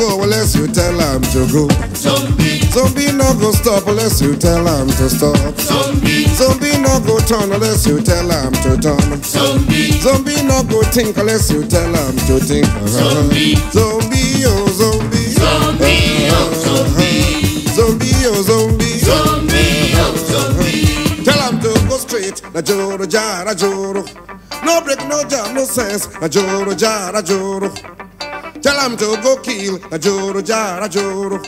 go unless you tell him to go. zombie, Zombie no go stop unless you tell him to stop. zombie, Zombie no go turn unless you tell him to turn. zombie, Zombie no go think unless you tell him to think. Zombie. Zombie, oh zombie. zombie, oh zombie, Zombie, oh zombie. zombie, oh zombie, Tell him to go straight. Na joro jara joro. No break, no jam, no sense. Na joro jara joro. Tell him to go kill. Na joro jara joro.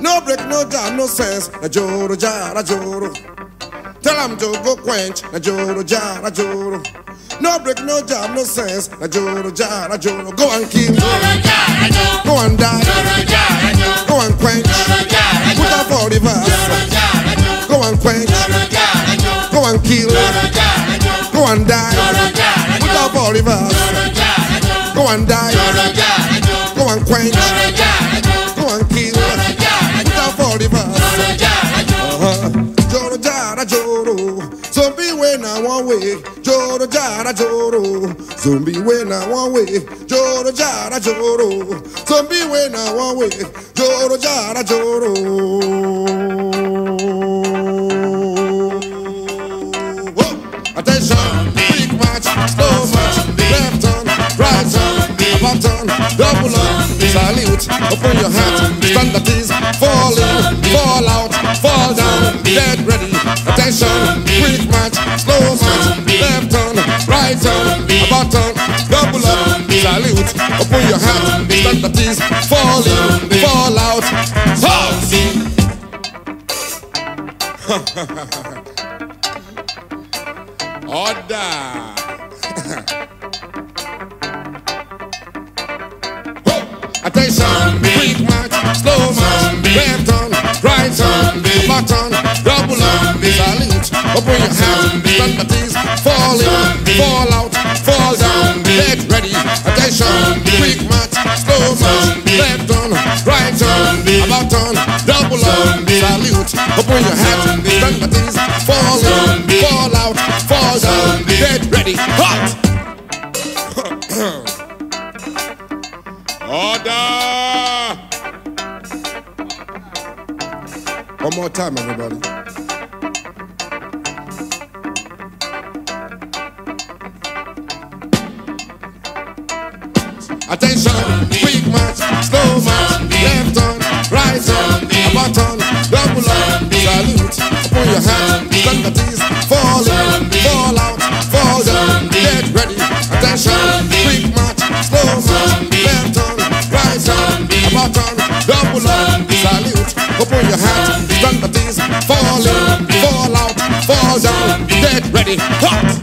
No break, no jam, no sense. Na joro jara joro. Tell him to go quench. Na joro jara joro. No break, no jam, no sense. Na joro jara joro. Go and kill. Joro jara jo, Go and die. Joro jara jo, Go and quench. Joro jara Put jo, up all the verse. Joro jara jo, Go and quench. Joro jara jo, Go and kill. Joro jara jo, Go and die. Joro jara Put jo, up all the verse. Joro jara jo, Go and die. And kill. Joro jara Put up all the verse. Joro jara. Joro. Zombie way now one way. Joro jara joro. Zombie way now one way. Joro jara joro. Zombie one way. Joro jara joro. Open your hat, stand at ease, fall in, fall out, fall down, get ready. Attention, quick march, slow march, left turn, right turn, about turn, double up, salute, open your hat, stand at ease, fall in, fall out, halt. Order. Slow march, left turn, right turn, back turn, double up, salute, open your hands, stand at ease, fall in, fall out, fall down, get ready. Attention, quick march, slow march, left turn, right turn, about turn, double up, salute, open your hands, stand at ease, fall in, fall out, fall down, get ready. Hot. Order! One more time, everybody. Attention, quick march, slow march, left turn, right turn, about turn, double up, salute, open your hands, stand at ease, fall in, fall out, fall down, get ready. Attention, salute, open your hands, stand at ease, fall in, fall out, fall down, get ready. Hot!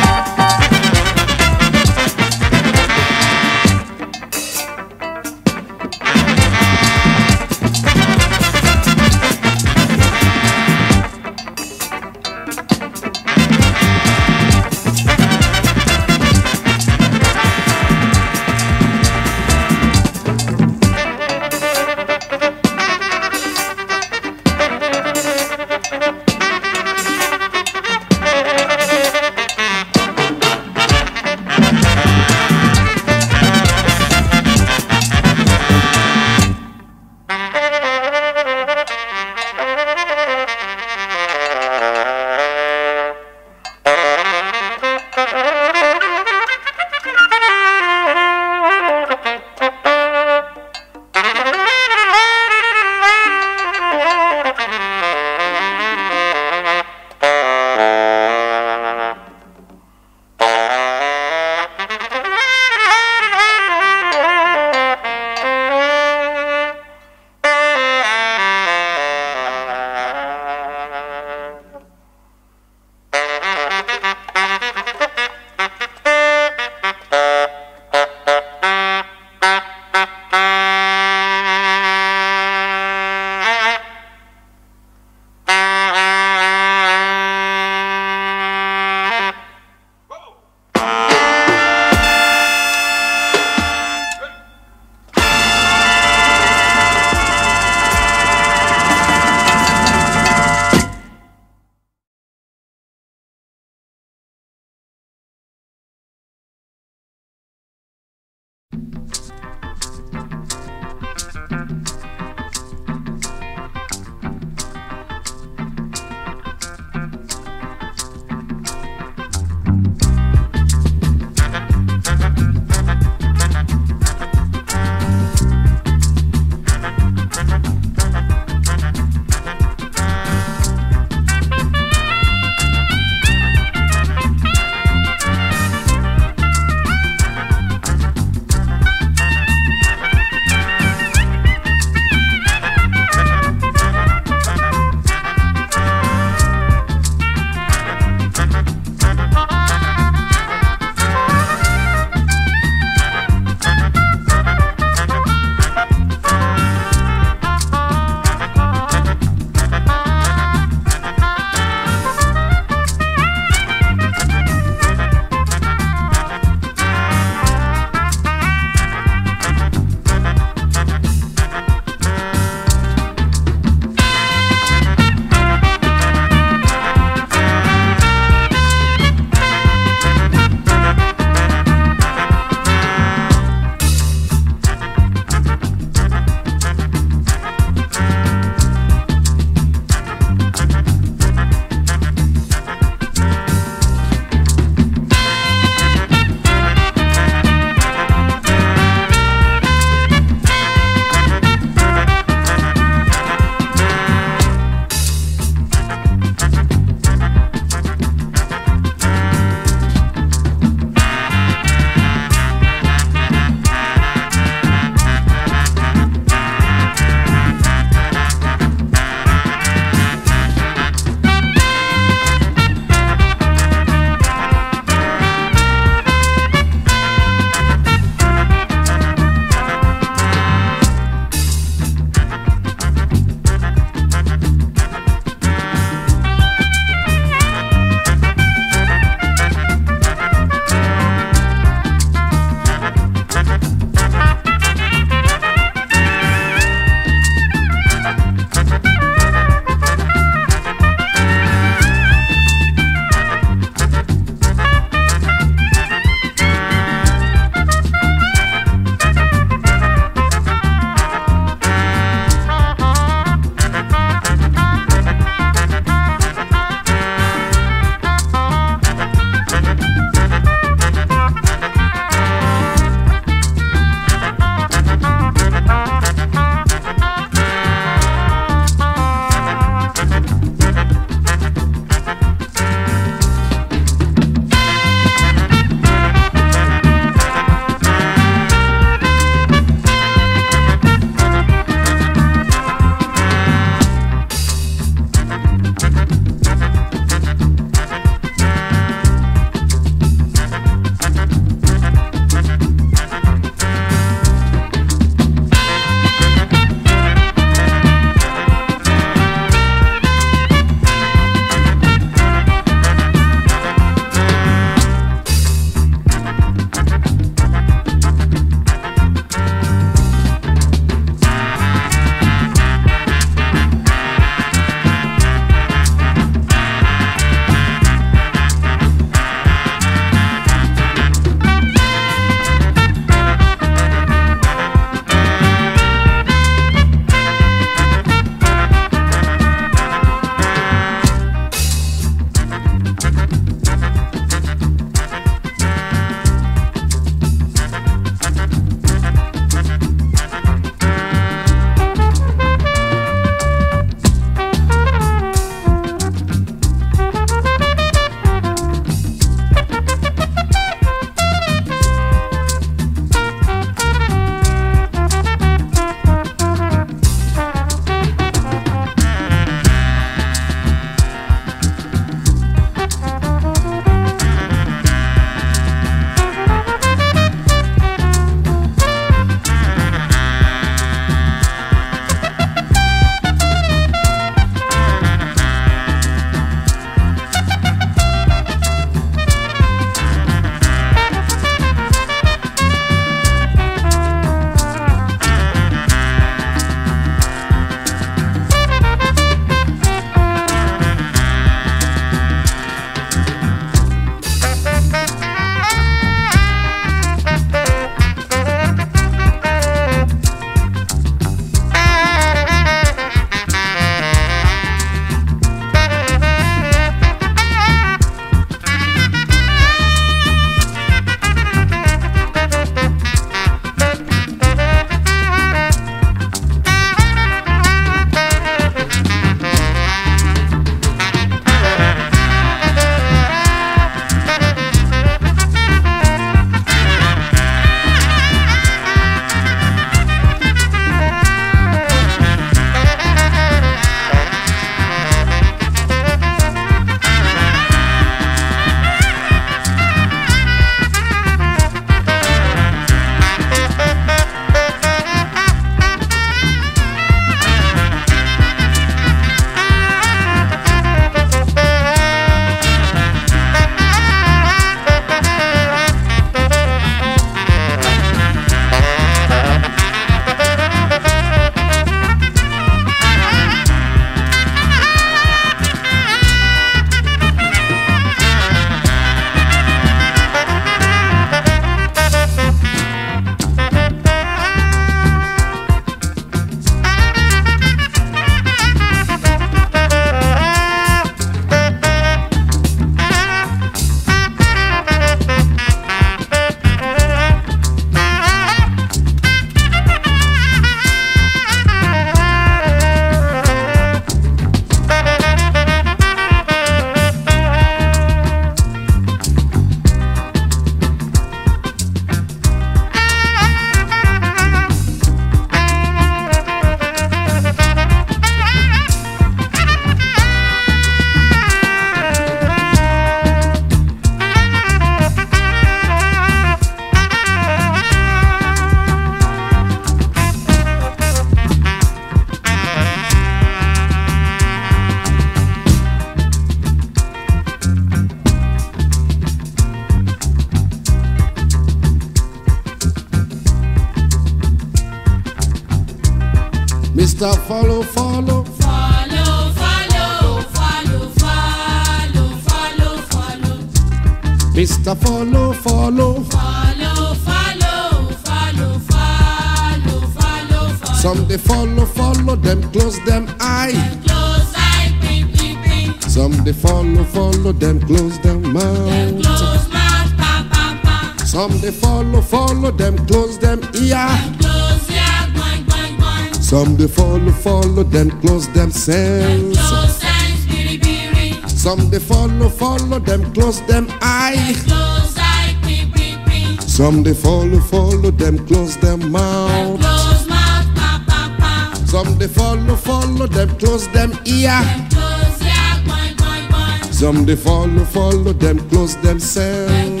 Follow, follow them, close them ear. Close ear, boing, boing, boing. Some they follow, follow them, close them sense. close sense, biri, biri. Some they follow, follow them, close them eye. Close eye, ping, ping. Some they follow, follow them, close them mouth. Close mouth, pa, pa, pa. Some they follow, follow them, close them ear. Close ear, boing, boing, boing. Some they follow, follow them, close them Them sense,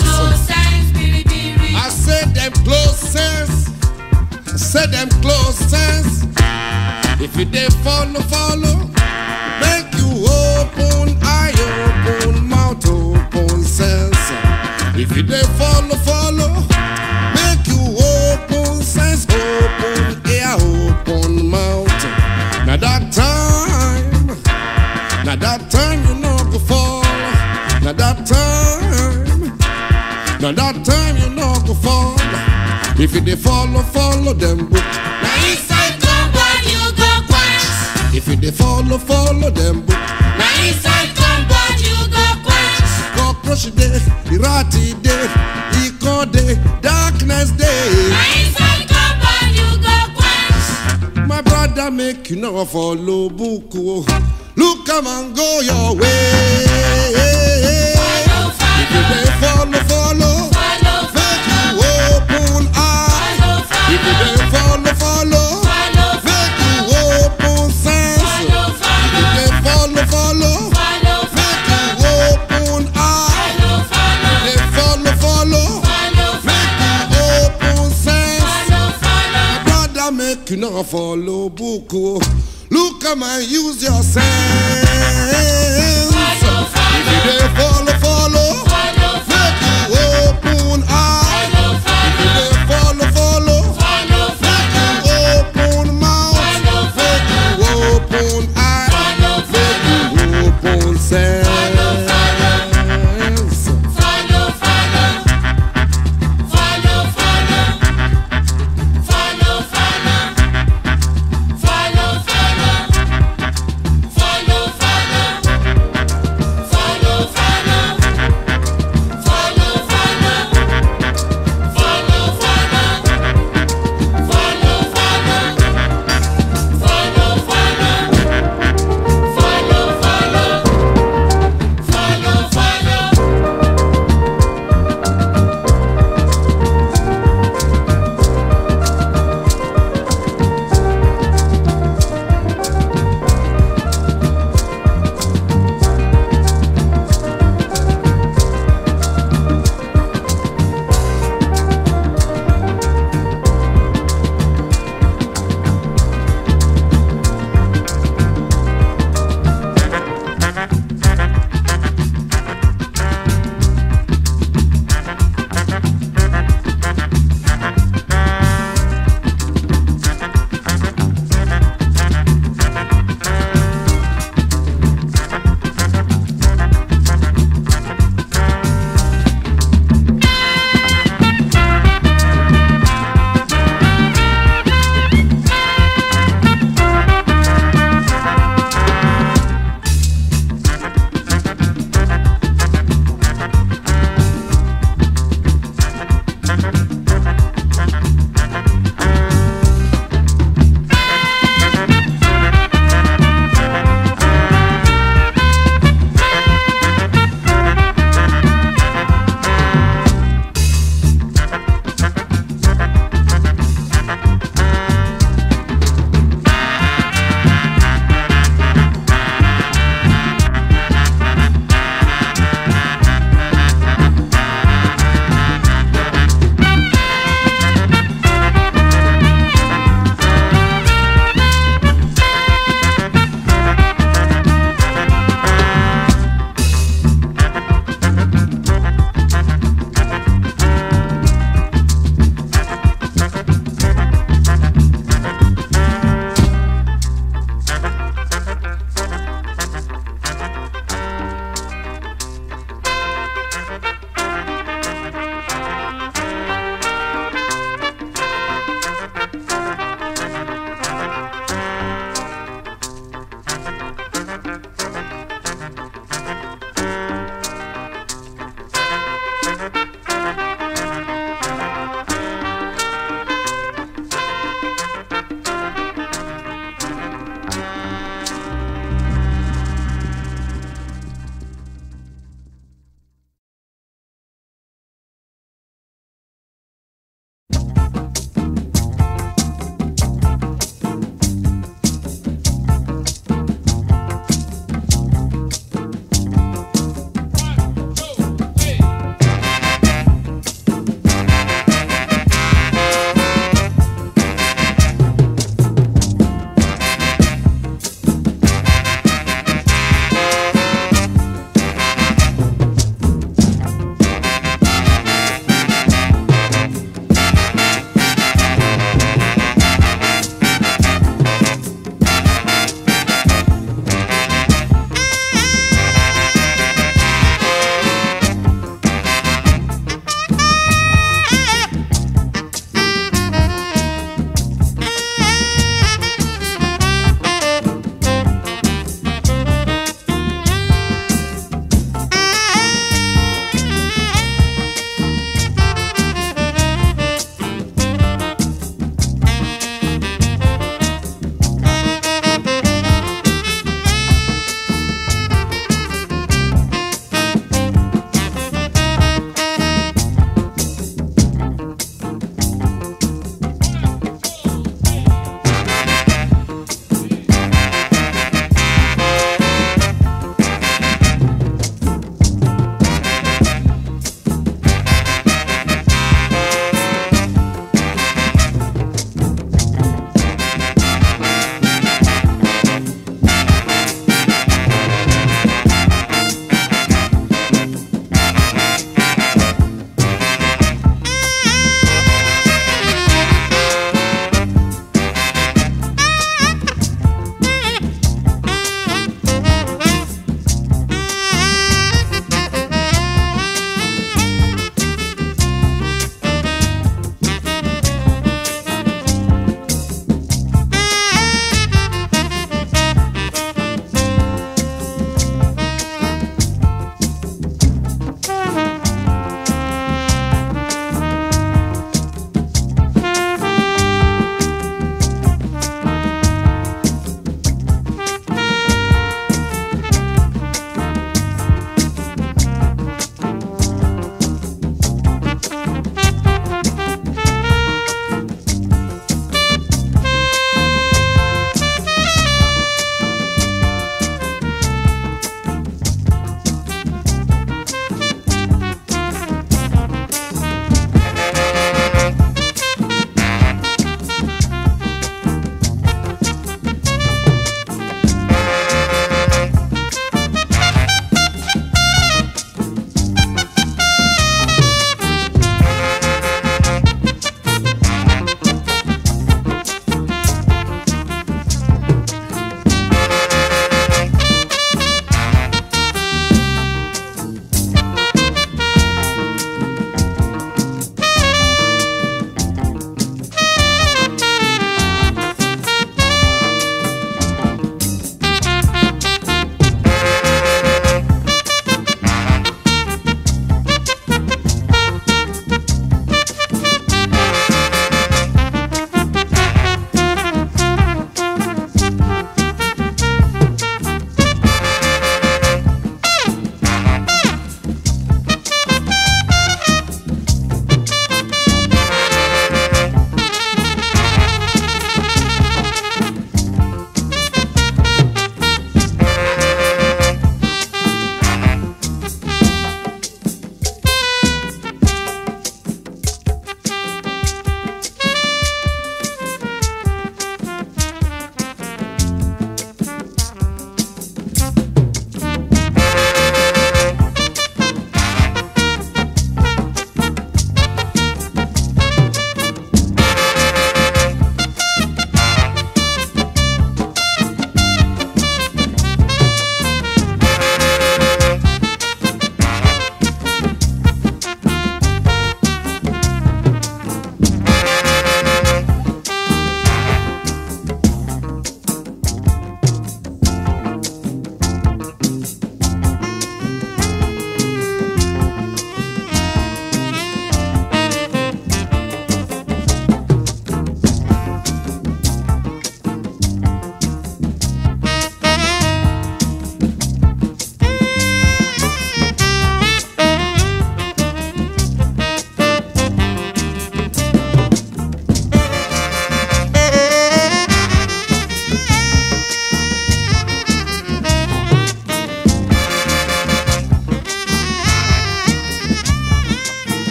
Said them close sense. If you they follow, follow, make you open eye, open mouth, open sense. If you they follow, follow, make you open sense, open ear, open mouth. Now that time, now that time you know go fall. Now that time. Now that time If you dey follow, follow them book. Now inside compound you go quench. If you dey follow, follow them book. Now inside compound you go quench. Cockroach day, the ratty day, cold day, darkness day. Now inside compound you go quench. My brother make you know follow book. oh. Look come and go your way. Follow, If you dey follow, follow, follow, If you follow, follow, follow, follow, make you open sense. follow, If follow, you follow, follow, follow, make you open eye. follow, follow, Dey follow, follow, follow, make you open sense. follow, follow. Make you not follow oh. Look come and use your sense. Follow, If you follow, follow,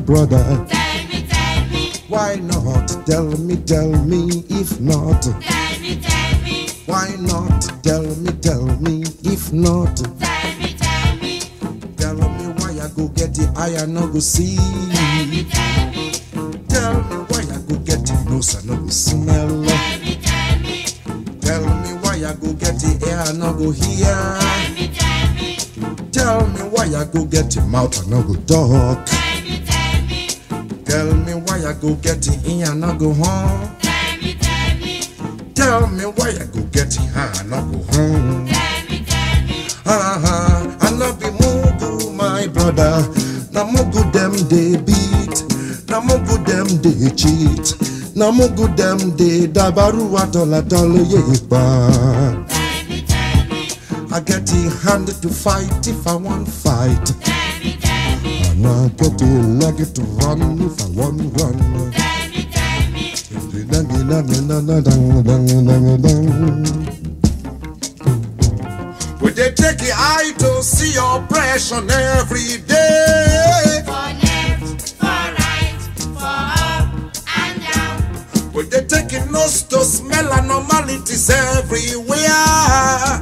brother, Tell me, tell me, why not? Tell me, tell me, if not, tell me, tell me, why not? Tell me, tell me, if not, tell me, tell me, tell me why I go get it, I no go see. tell me, tell me, Tell me why I go get it, nose I no go smell. tell me, tell me, Tell me why I go get it, ear I no go hear. tell me, tell me, Tell me why I go get it, mouth I no go talk. Go get it, ear I no go horn. tell me, tell me, Tell me why I go get it, hand I no go home. tell me, tell me, Ah, ah, I no be mugu, my brother. Na mugu them they beat. Na mugu them they cheat. Na mugu them they dabaru atola tolo yepa. tell me, tell me, I get the hand to fight if I want fight. Tell me, tell me, And I get the leg to run if I want run. tell me, Would they take your eye to see oppression every day? for left, for right, for up and down, Would they take your nose to smell anomalies everywhere?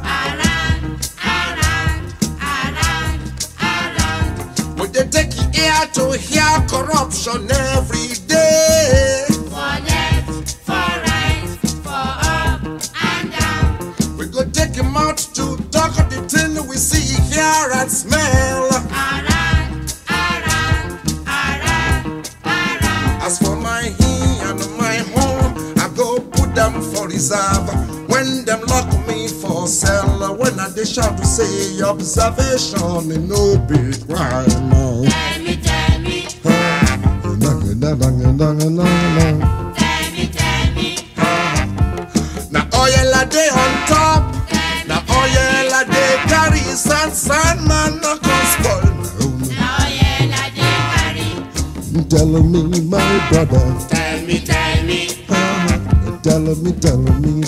around, around, around, around, Would they take ear to hear corruption every day? for left, for right, for up and down, We go take your mouth to talk of the thing we see, hear, and smell. around, around, around, around, As for my he and my home, I go put them for reserve. When them lock me for cell, when I they shout to say observation, no big crime. tell Now oil a day on top, now oil a day carry sand, sand man no come spoil na oil I dey carry. Tell me, my brother, Tell me, tell me, tell me, tell me,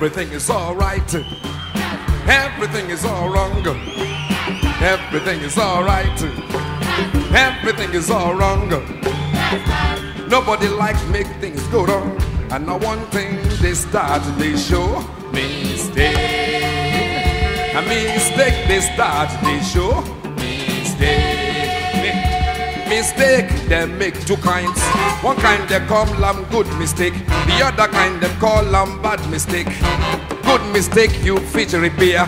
Everything is alright. Everything is all wrong. Everything is alright. Everything is all wrong. Nobody likes make things go wrong. And now one thing they start, they show mistake. A mistake they start, they show. Mistake they make two kinds. One kind they call them good mistake. The other kind they call them bad mistake. Good mistake you fit repair.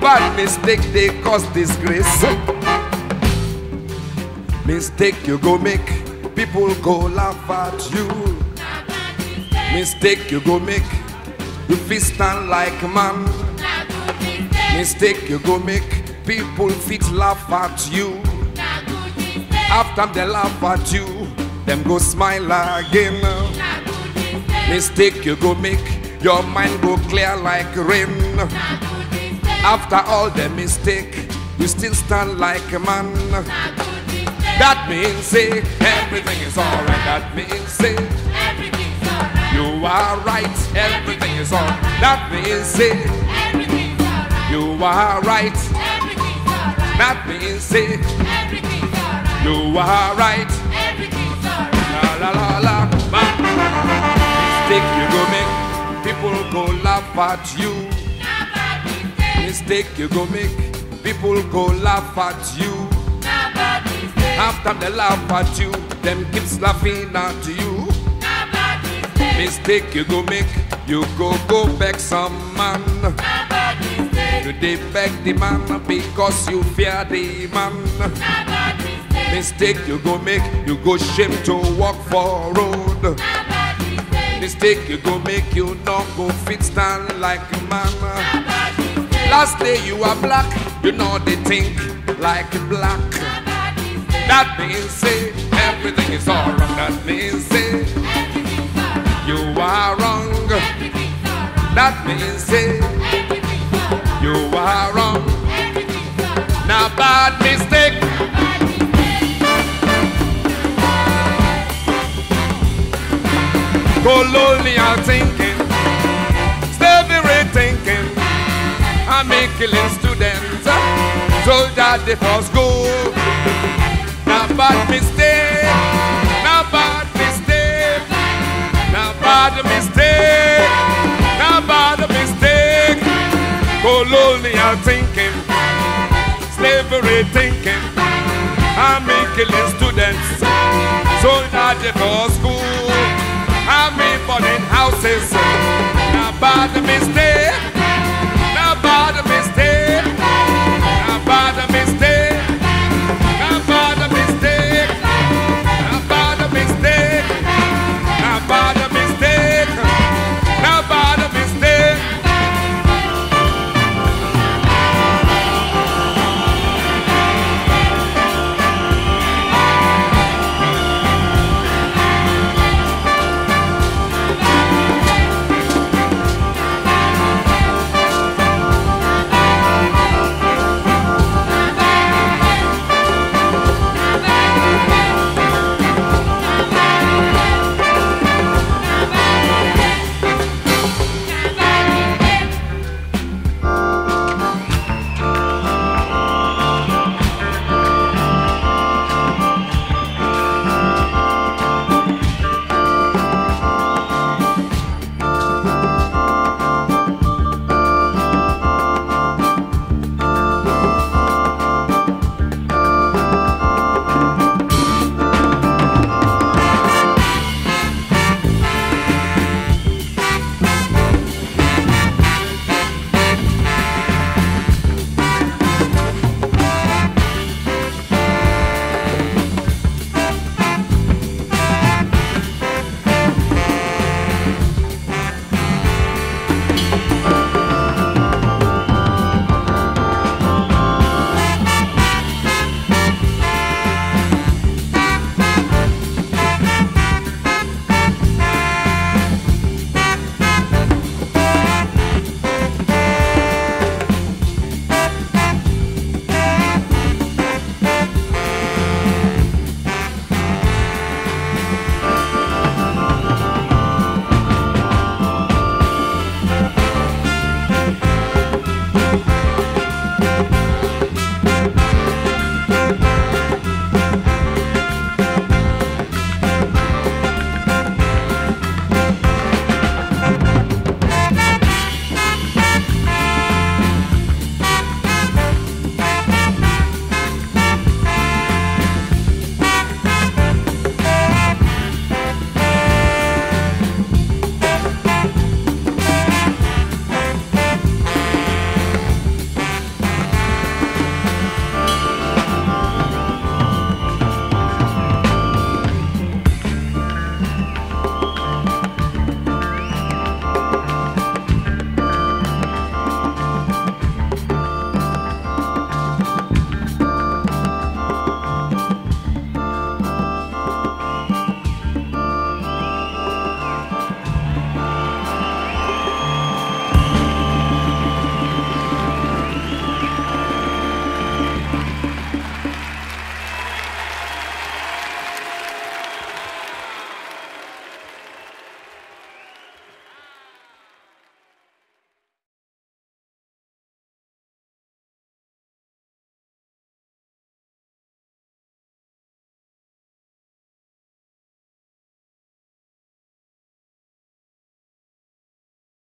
Bad mistake they cause disgrace. Mistake you go make, people go laugh at you. Mistake you go make, you fit stand like man. Mistake you go make, people fit laugh at you. After they laugh at you, them go smile again. Mistake you go make, your mind go clear like rain. After all the mistake, you still stand like a man. That means say everything is alright. That means say alright. you are right. Everything is alright. That means say alright. you are right. Alright. That means say. You are right. Everything's alright. La la la la. Mistake you go make, people go laugh at you. Mistake. You go make, people go laugh at you. After they laugh at you, them keeps laughing at you. Mistake. You go make, you go go beg some man. Now bad mistake. You dey beg the man because you fear the man. Now bad mistake. You go make, you go shame to walk for road. Mistake. You go make, you not go fit stand like a man. Last day you are black, you know they think like black. That means say everything is all wrong. That means say you are wrong. That means say you are wrong. Now bad mistake. Colonial thinking, slavery thinking, I make killing students, soldier they for school. Now bad mistake, now bad mistake, now bad mistake, now bad mistake. Colonial thinking, slavery thinking, I make killing students, soldier they for school. I mean burning houses, now bad mistake.